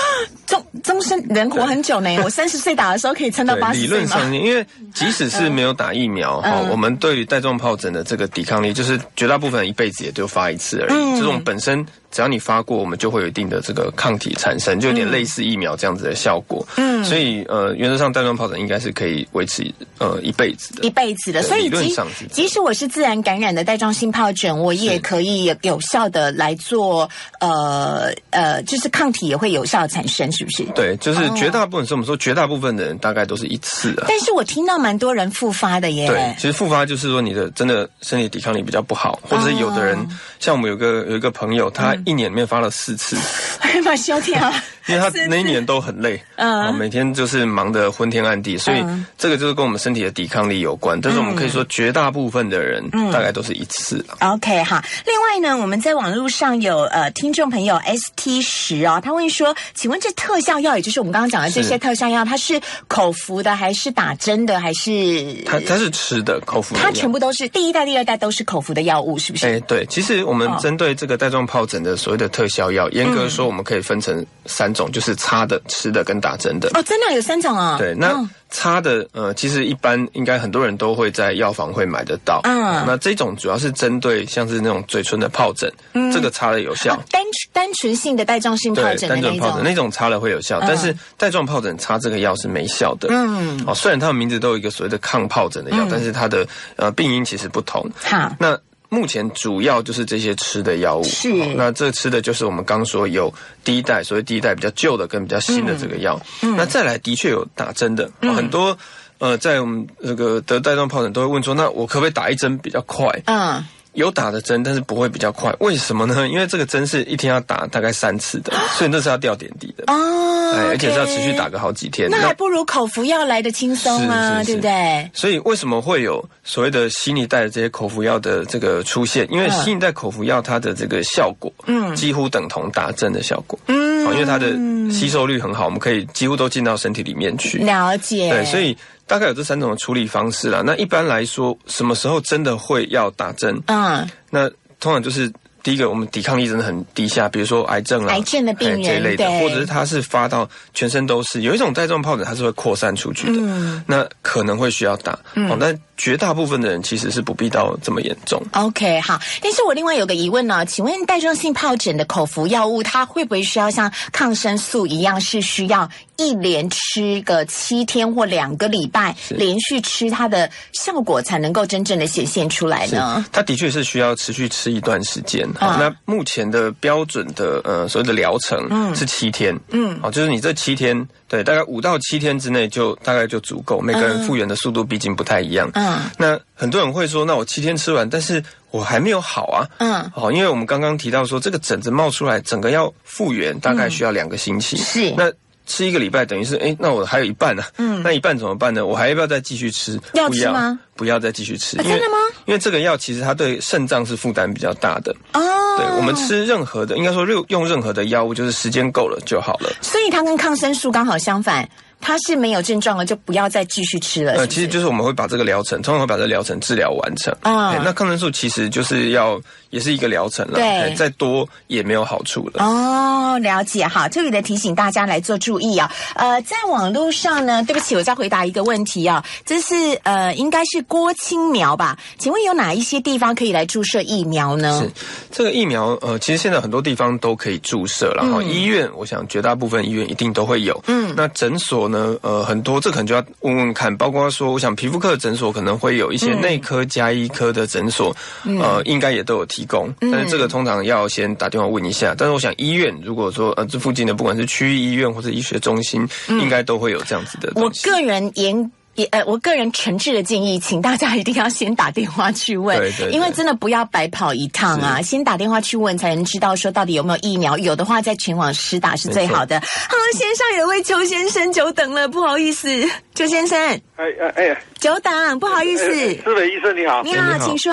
终终身人活很久呢，我三十岁打的时候可以撑到八十岁理论上，因为即使是没有打疫苗哈，我们对于带状疱疹的这个抵抗力，就是绝大部分人一辈子也就发一次而已。这种本身。只要你发过，我们就会有一定的这个抗体产生，就有点类似疫苗这样子的效果。嗯，所以呃，原则上带状疱疹应该是可以维持呃一辈子的，一辈子的。所以即即使我是自然感染的带状性疱疹，我也可以有效的来做呃呃，就是抗体也会有效产生，是不是？对，就是绝大部分是我们说绝大部分的人大概都是一次啊。但是我听到蛮多人复发的耶。对，其实复发就是说你的真的身体抵抗力比较不好，或者是有的人像我们有个有一个朋友他。一年里面发了四次，哎妈，萧天啊！因为他那一年都很累，嗯，每天就是忙得昏天暗地，所以这个就是跟我们身体的抵抗力有关。但是我们可以说，绝大部分的人大概都是一次。OK 哈。另外呢，我们在网络上有呃听众朋友 ST 十哦，他问说，请问这特效药，也就是我们刚刚讲的这些特效药，它是口服的还是打针的，还是它它是吃的口服？它全部都是第一代、第二代都是口服的药物，是不是？哎，对。其实我们针对这个带状疱疹的所谓的特效药，严格说，我们可以分成三种，就是擦的。吃的跟打针的哦，真的有三种啊。对，那擦的呃，其实一般应该很多人都会在药房会买得到。嗯，那这种主要是针对像是那种嘴唇的疱疹，嗯这个擦了有效。单单纯性的带状性疱疹，单纯疱疹那种擦了会有效，但是带状疱疹擦这个药是没效的。嗯，哦，虽然它的名字都有一个所谓的抗疱疹的药，但是它的呃病因其实不同。好，那。目前主要就是这些吃的药物，是。那这吃的就是我们刚说有第一代，所谓第一代比较旧的跟比较新的这个药，那再来的确有打针的，很多呃在我们这个得带状疱疹都会问说，那我可不可以打一针比较快？嗯。有打的针，但是不会比较快，为什么呢？因为这个针是一天要打大概三次的，所以那是要吊点滴的哦，哎，而且是要持续打个好几天。那还不如口服药来的轻松啊，对不对？所以为什么会有所谓的新一代的这些口服药的这个出现？因为新一代口服药它的这个效果，嗯，几乎等同打针的效果，嗯，因为它的吸收率很好，我们可以几乎都进到身体里面去。了解，对，所以。大概有这三种的处理方式啦。那一般来说，什么时候真的会要打针？嗯，那通常就是。第一个，我们抵抗力真的很低下，比如说癌症啊、癌症的病人这一类的，或者是它是发到全身都是。有一种带状疱疹，它是会扩散出去的，那可能会需要打。哦，但绝大部分的人其实是不必到这么严重。OK，好。但是我另外有个疑问呢，请问带状性疱疹的口服药物，它会不会需要像抗生素一样，是需要一连吃个七天或两个礼拜，连续吃它的效果才能够真正的显现出来呢？它的确是需要持续吃一段时间。好，那目前的标准的呃所谓的疗程是七天，嗯，好，就是你这七天，对，大概五到七天之内就大概就足够。每个人复原的速度毕竟不太一样，嗯，那很多人会说，那我七天吃完，但是我还没有好啊，嗯，好，因为我们刚刚提到说，这个疹子冒出来，整个要复原大概需要两个星期，是。那。吃一个礼拜等于是哎，那我还有一半呢。嗯，那一半怎么办呢？我还要不要再继续吃？要吃吗？不要再继续吃。真的吗？因为这个药其实它对肾脏是负担比较大的。哦，对我们吃任何的，应该说用用任何的药物，就是时间够了就好了。所以它跟抗生素刚好相反。他是没有症状了，就不要再继续吃了。呃，其实就是我们会把这个疗程，通常会把这个疗程治疗完成。啊，那抗生素其实就是要也是一个疗程了，对，再多也没有好处了。哦，了解哈，特别的提醒大家来做注意啊。呃，在网络上呢，对不起，我再回答一个问题啊，这是呃，应该是郭青苗吧？请问有哪一些地方可以来注射疫苗呢？是这个疫苗，呃，其实现在很多地方都可以注射然后。医院，我想绝大部分医院一定都会有。嗯，那诊所。呢，呃，很多这可能就要问问看，包括说，我想皮肤科的诊所可能会有一些内科加医科的诊所，呃，应该也都有提供，但是这个通常要先打电话问一下。但是我想医院如果说呃这附近的不管是区域医院或者医学中心，应该都会有这样子的。我个人严。也呃，我个人诚挚的建议，请大家一定要先打电话去问，因为真的不要白跑一趟啊！先打电话去问，才能知道说到底有没有疫苗，有的话再前往施打是最好的。好，先上有位邱先生久等了，不好意思，邱先生，哎哎哎，久等，不好意思，思伟医生你好，你好，请说。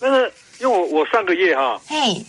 那个，因为我我上个月哈，嘿，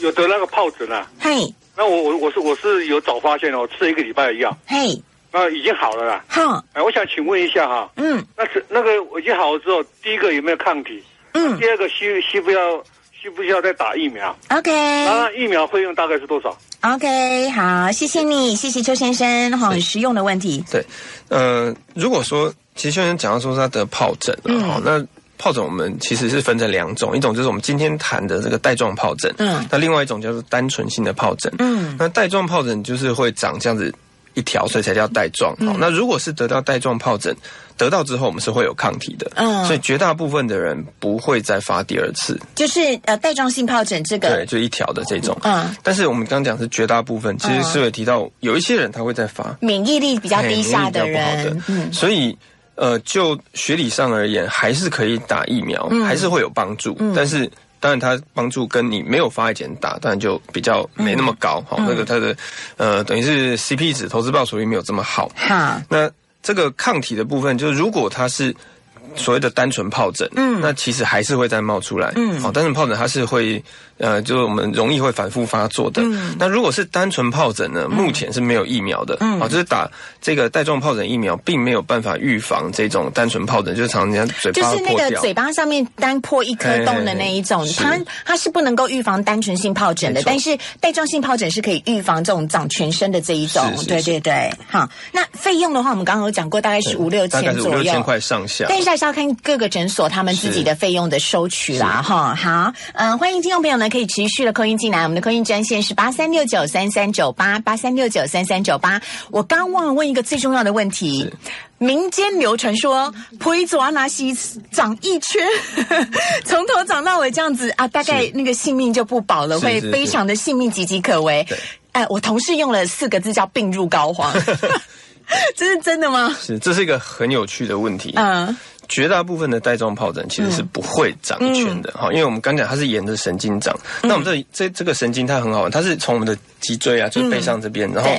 有得那个疱疹啊，嘿，那我我我是我是有早发现哦，吃了一个礼拜的药，嘿。啊，已经好了啦。好，哎，我想请问一下哈，嗯，那是那个已经好了之后，第一个有没有抗体？嗯，第二个需需不要需不需要再打疫苗？OK，那疫苗费用大概是多少？OK，好，谢谢你，谢谢邱先生，很实用的问题。对，呃，如果说其实邱先生讲到说他得疱疹了，那疱疹我们其实是分成两种，一种就是我们今天谈的这个带状疱疹，嗯，那另外一种叫做单纯性的疱疹，嗯，那带状疱疹就是会长这样子。一条，所以才叫带状。好，那如果是得到带状疱疹，得到之后我们是会有抗体的。嗯，所以绝大部分的人不会再发第二次。就是呃，带状性疱疹这个，对，就一条的这种。嗯，但是我们刚刚讲是绝大部分，其实思维提到有一些人他会再发，免疫力比较低下的人，嗯，所以呃，就学理上而言，还是可以打疫苗，还是会有帮助，但是。当然它帮助跟你没有发以前打，当然就比较没那么高。好，那个它的呃，等于是 CP 值投资报酬率没有这么好。好，那这个抗体的部分，就是如果它是。所谓的单纯疱疹，嗯，那其实还是会再冒出来，嗯，好，单纯疱疹它是会，呃，就是我们容易会反复发作的，嗯，那如果是单纯疱疹呢，目前是没有疫苗的，嗯，好，就是打这个带状疱疹疫苗，并没有办法预防这种单纯疱疹，就是常人家嘴巴就是那个嘴巴上面单破一颗洞的那一种，它它是不能够预防单纯性疱疹的，但是带状性疱疹是可以预防这种长全身的这一种，对对对，好，那费用的话，我们刚刚有讲过，大概是五六千左右，五六千块上下，但是还是要看各个诊所他们自己的费用的收取啦，哈，好，嗯，欢迎听众朋友呢可以持续的扣音进来，我们的扣音专线是八三六九三三九八八三六九三三九八。我刚忘了问一个最重要的问题，民间流传说，普佐阿拿西长一圈，从头长到尾这样子啊，大概那个性命就不保了，会非常的性命岌岌可危。哎，我同事用了四个字叫病入膏肓，这是真的吗？是，这是一个很有趣的问题。嗯。绝大部分的带状疱疹其实是不会长一圈的哈，因为我们刚讲它是沿着神经长，那我们这这这个神经它很好玩，它是从我们的脊椎啊，就是背上这边，然后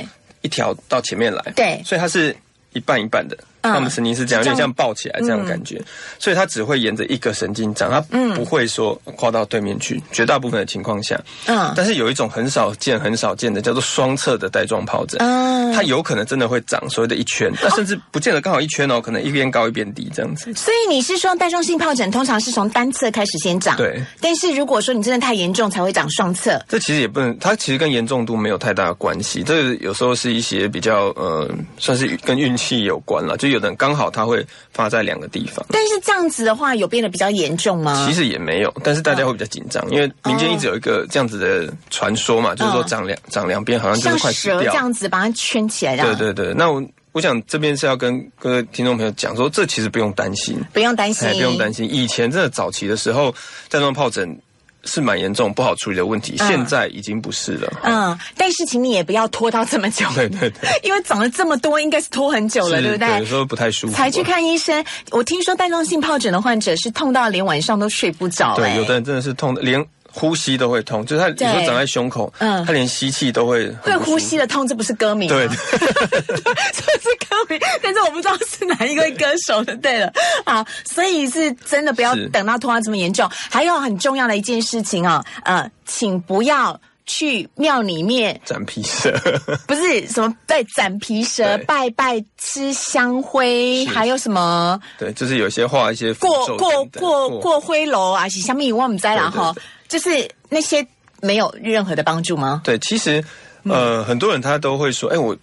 一条到前面来，对，所以它是一半一半的。那我们神经是这样，有点像抱起来这样感觉，所以它只会沿着一个神经长，它不会说跨到对面去。绝大部分的情况下，嗯，但是有一种很少见、很少见的叫做双侧的带状疱疹，嗯，它有可能真的会长所谓的一圈，那甚至不见得刚好一圈哦，可能一边高一边低这样子。所以你是说带状性疱疹通常是从单侧开始先长，对。但是如果说你真的太严重，才会长双侧。这其实也不能，它其实跟严重度没有太大的关系，这有时候是一些比较呃，算是跟运气有关了。就有的人刚好他会。会发在两个地方，但是这样子的话，有变得比较严重吗？其实也没有，但是大家会比较紧张，因为民间一直有一个这样子的传说嘛，就是说长两长两边好像就是快死掉，这样子把它圈起来。对对对，那我我想这边是要跟各位听众朋友讲说，这其实不用担心，不用担心，不用担心。以前真的早期的时候，带状疱疹。是蛮严重、不好处理的问题，现在已经不是了。嗯，但是请你也不要拖到这么久。对对对，因为长了这么多，应该是拖很久了，对不对？有时候不太舒服，才去看医生。我听说带状性疱疹的患者是痛到连晚上都睡不着。对，有的人真的是痛，连。呼吸都会痛，就是他有时候长在胸口，嗯，他连吸气都会会呼吸的痛，这不是歌名，对，这是歌名，但是我不知道是哪一位歌手的。对了，好，所以是真的不要等到痛到这么严重。还有很重要的一件事情啊，呃，请不要去庙里面斩皮蛇，不是什么对斩皮蛇拜拜吃香灰，还有什么？对，就是有些画一些过过过过灰楼啊，是香蜜我们在了哈。就是那些没有任何的帮助吗？对，其实呃，很多人他都会说，哎，我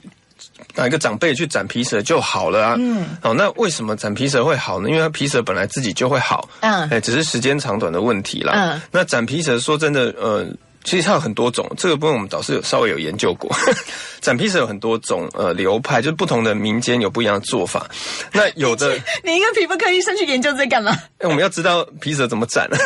哪一个长辈去斩皮蛇就好了啊？嗯，好，那为什么斩皮蛇会好呢？因为它皮蛇本来自己就会好，嗯，哎，只是时间长短的问题啦。嗯，那斩皮蛇说真的，呃。其实它有很多种，这个部分我们导师有稍微有研究过。斩皮蛇有很多种呃流派，就是不同的民间有不一样的做法。那有的，你一个皮肤科医生去研究这干嘛？哎，我们要知道皮蛇怎么斩。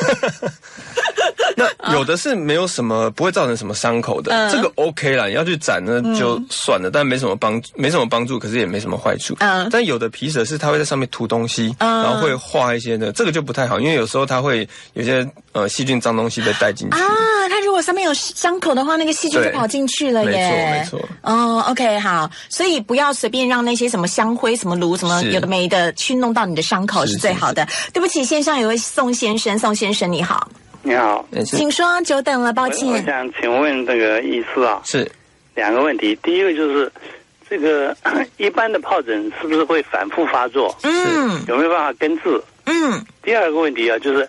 那有的是没有什么不会造成什么伤口的，这个 OK 啦。你要去斩呢就算了，但没什么帮没什么帮助，可是也没什么坏处。嗯，但有的皮蛇是它会在上面涂东西，然后会画一些的，这个就不太好，因为有时候它会有些呃细菌脏东西被带进去啊。它如果上面有伤口的话，那个细菌就跑进去了耶。没错，没错。哦，OK，好，所以不要随便让那些什么香灰、什么炉、什么有的没的去弄到你的伤口是最好的。对不起，线上有位宋先生，宋先生你好。你好，请说，久等了，抱歉。我想请问这个医师啊，是两个问题。第一个就是这个 一般的疱疹是不是会反复发作？嗯，有没有办法根治？嗯。第二个问题啊，就是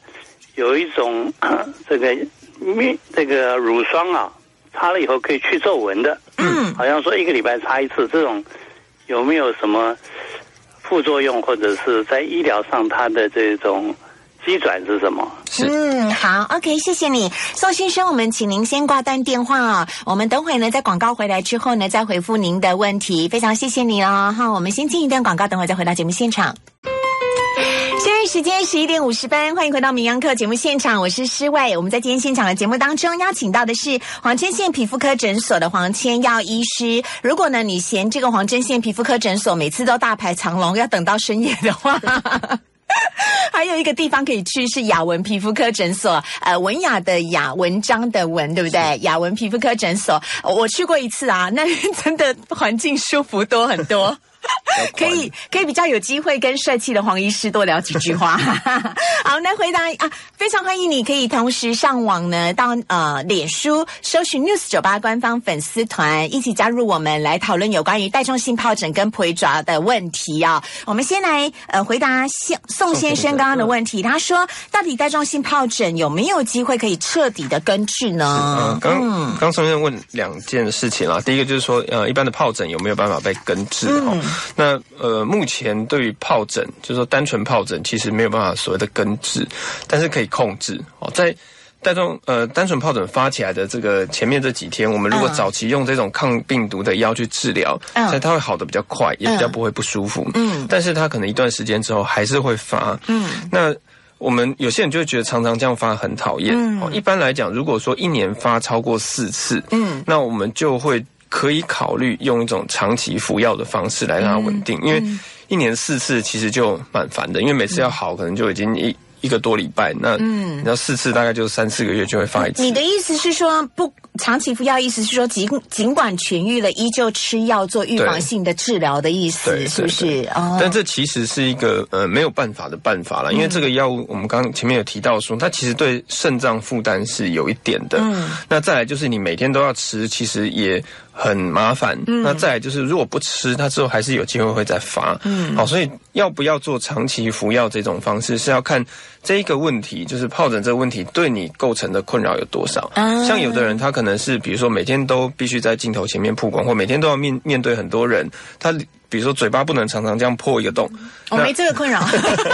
有一种 这个面这个乳霜啊，擦了以后可以去皱纹的。嗯，好像说一个礼拜擦一次，这种有没有什么副作用，或者是在医疗上它的这种？机转是什么？嗯，好，OK，谢谢你，宋先生。我们请您先挂断电话啊，我们等会呢，在广告回来之后呢，再回复您的问题。非常谢谢你哦，哈，我们先进一段广告，等会再回到节目现场。现在时间十一点五十分，欢迎回到名扬课节目现场，我是施伟。我们在今天现场的节目当中邀请到的是黄针县皮肤科诊所的黄千耀医师。如果呢，你嫌这个黄针县皮肤科诊所每次都大排长龙，要等到深夜的话。还有一个地方可以去是雅文皮肤科诊所，呃，文雅的雅，文章的文，对不对？雅文皮肤科诊所，我去过一次啊，那真的环境舒服多很多。可以，可以比较有机会跟帅气的黄医师多聊几句话。好，那回答啊，非常欢迎你可以同时上网呢，到呃脸书搜寻 News 酒吧官方粉丝团，一起加入我们来讨论有关于带状性疱疹跟腿爪的问题啊。我们先来呃回答宋宋先生刚刚的问题，他说到底带状性疱疹有没有机会可以彻底的根治呢？刚刚宋先生问两件事情啊，第一个就是说呃一般的疱疹有没有办法被根治？嗯。那呃，目前对于疱疹，就是说单纯疱疹，其实没有办法所谓的根治，但是可以控制哦。在带状呃单纯疱疹发起来的这个前面这几天，我们如果早期用这种抗病毒的药去治疗，所以它会好的比较快，也比较不会不舒服。嗯，但是它可能一段时间之后还是会发。嗯，那我们有些人就会觉得常常这样发很讨厌。嗯，一般来讲，如果说一年发超过四次，嗯，那我们就会。可以考虑用一种长期服药的方式来让它稳定，因为一年四次其实就蛮烦的，因为每次要好可能就已经一。一个多礼拜，那嗯，然后四次大概就三四个月就会发一次。你的意思是说，不长期服药，意思是说尽尽管痊愈了，依旧吃药做预防性的治疗的意思，是不是？哦。但这其实是一个呃没有办法的办法了，因为这个药物我们刚前面有提到说，它其实对肾脏负担是有一点的。嗯。那再来就是你每天都要吃，其实也很麻烦。嗯。那再来就是如果不吃，它之后还是有机会会再发。嗯。好，所以要不要做长期服药这种方式是要看。这一个问题就是疱疹这个问题对你构成的困扰有多少？像有的人他可能是比如说每天都必须在镜头前面曝光，或每天都要面面对很多人，他比如说嘴巴不能常常这样破一个洞。我没这个困扰。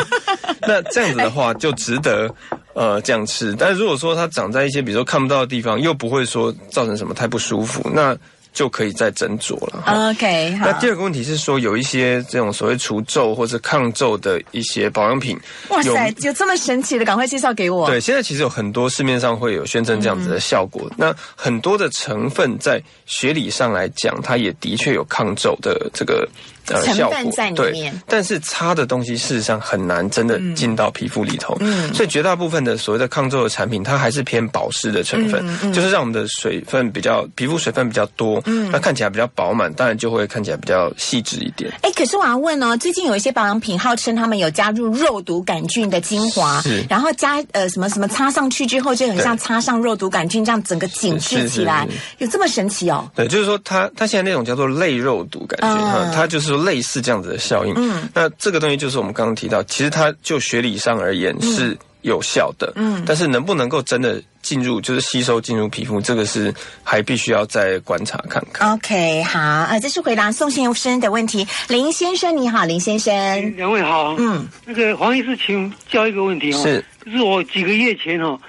那这样子的话就值得呃这样吃，但是如果说它长在一些比如说看不到的地方，又不会说造成什么太不舒服，那。就可以再斟酌了。OK，那第二个问题是说，有一些这种所谓除皱或者抗皱的一些保养品，哇塞，有这么神奇的，赶快介绍给我。对，现在其实有很多市面上会有宣称这样子的效果。那很多的成分在学理上来讲，它也的确有抗皱的这个。成分在里面，但是擦的东西事实上很难真的进到皮肤里头，嗯所以绝大部分的所谓的抗皱的产品，它还是偏保湿的成分，就是让我们的水分比较皮肤水分比较多，那看起来比较饱满，当然就会看起来比较细致一点。哎，可是我要问哦，最近有一些保养品号称他们有加入肉毒杆菌的精华，然后加呃什么什么擦上去之后就很像擦上肉毒杆菌这样整个紧致起来，有这么神奇哦？对，就是说它它现在那种叫做类肉毒杆菌哈，它就是。类似这样子的效应，嗯，那这个东西就是我们刚刚提到，其实它就学理上而言是有效的，嗯，但是能不能够真的进入，就是吸收进入皮肤，这个是还必须要再观察看看。OK，好，呃，这是回答宋先生的问题。林先生你好，林先生，两位好，嗯，那个黄医师，请教一个问题哦，是，就是我几个月前哦，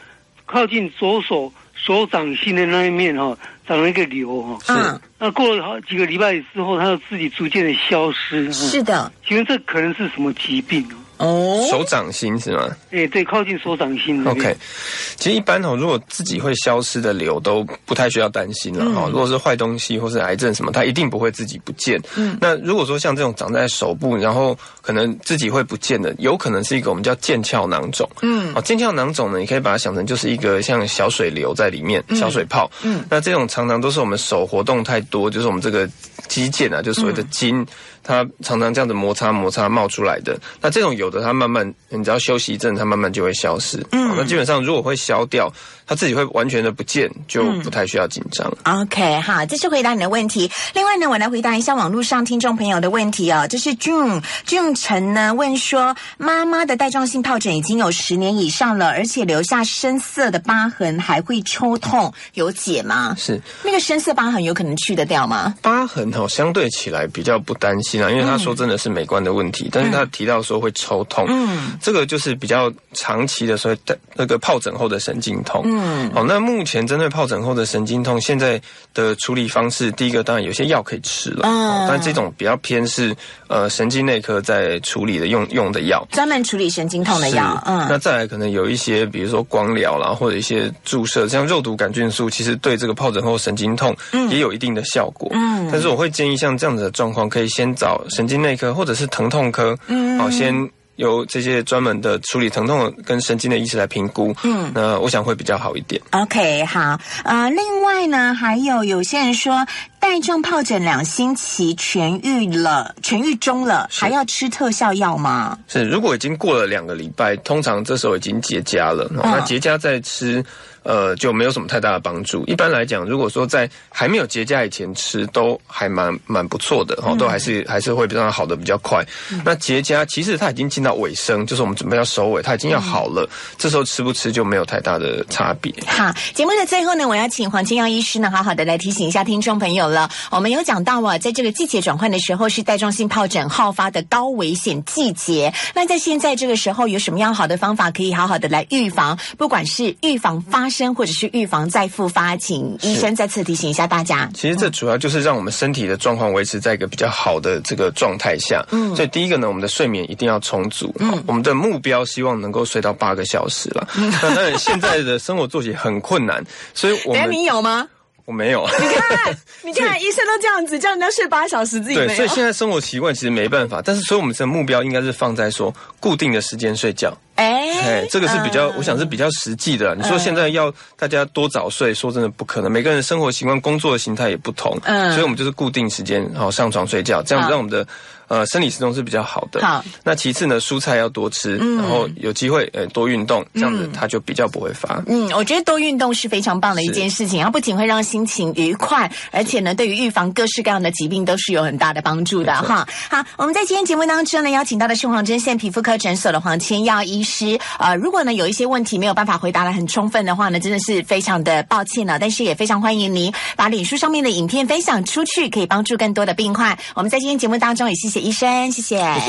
靠近左手手掌心的那一面哈。长了一个瘤哈，嗯。那过了好几个礼拜之后，它就自己逐渐的消失。是的，请问这可能是什么疾病呢？哦，手掌心是吗？哎，对，靠近手掌心。OK，其实一般哦，如果自己会消失的瘤都不太需要担心了哈。如果是坏东西或是癌症什么，它一定不会自己不见。嗯，那如果说像这种长在手部，然后可能自己会不见的，有可能是一个我们叫腱鞘囊肿。嗯，哦，腱鞘囊肿呢，你可以把它想成就是一个像小水流在里面，小水泡。嗯，那这种常常都是我们手活动太多，就是我们这个肌腱啊，就所谓的筋。它常常这样子摩擦摩擦冒出来的，那这种有的它慢慢，你只要休息一阵，它慢慢就会消失。嗯，那基本上如果会消掉。它自己会完全的不见，就不太需要紧张。OK，好，这是回答你的问题。另外呢，我来回答一下网络上听众朋友的问题哦。这是 June June 陈呢问说，妈妈的带状性疱疹已经有十年以上了，而且留下深色的疤痕，还会抽痛，有解吗？是那个深色疤痕有可能去得掉吗？疤痕哦，相对起来比较不担心啊，因为他说真的是美观的问题，但是他提到说会抽痛，嗯，这个就是比较长期的，所以那个疱疹后的神经痛。嗯，好，那目前针对疱疹后的神经痛，现在的处理方式，第一个当然有些药可以吃了，嗯，但这种比较偏是呃神经内科在处理的用用的药，专门处理神经痛的药，嗯，那再来可能有一些，比如说光疗啦，或者一些注射，像肉毒杆菌素，其实对这个疱疹后神经痛也有一定的效果，嗯，但是我会建议像这样子的状况，可以先找神经内科或者是疼痛科，嗯，好先。由这些专门的处理疼痛跟神经的医师来评估，嗯，那我想会比较好一点。OK，好，呃，另外呢，还有有些人说带状疱疹两星期痊愈了，痊愈中了，还要吃特效药吗？是，如果已经过了两个礼拜，通常这时候已经结痂了，那结痂再吃。呃，就没有什么太大的帮助。一般来讲，如果说在还没有结痂以前吃，都还蛮蛮不错的哈，都还是还是会比较好的比较快。那结痂其实它已经进到尾声，就是我们准备要收尾，它已经要好了，这时候吃不吃就没有太大的差别。好，节目的最后呢，我要请黄清耀医师呢，好好的来提醒一下听众朋友了。我们有讲到啊，在这个季节转换的时候，是带状性疱疹好发的高危险季节。那在现在这个时候，有什么样好的方法可以好好的来预防？不管是预防发生，或者是预防再复发，请医生再次提醒一下大家。其实这主要就是让我们身体的状况维持在一个比较好的这个状态下。嗯，所以第一个呢，我们的睡眠一定要充足。嗯，我们的目标希望能够睡到八个小时了。那当然，现在的生活作息很困难，所以我们 你有吗？我没有。你看，你看，医生都这样子叫人家睡八小时，自己对，所以现在生活习惯其实没办法。但是，所以我们的目标应该是放在说固定的时间睡觉。哎，这个是比较，我想是比较实际的。你说现在要大家多早睡，说真的不可能。每个人生活习惯、工作的形态也不同，嗯，所以我们就是固定时间好上床睡觉，这样让我们的。呃，生理时钟是比较好的。好，那其次呢，蔬菜要多吃，然后有机会呃多运动，这样子它就比较不会发。嗯，我觉得多运动是非常棒的一件事情，它不仅会让心情愉快，而且呢，对于预防各式各样的疾病都是有很大的帮助的哈。好，我们在今天节目当中呢，邀请到的是黄针线皮肤科诊所的黄千耀医师。呃，如果呢有一些问题没有办法回答的很充分的话呢，真的是非常的抱歉了。但是也非常欢迎您把脸书上面的影片分享出去，可以帮助更多的病患。我们在今天节目当中也谢谢。谢医生，谢谢。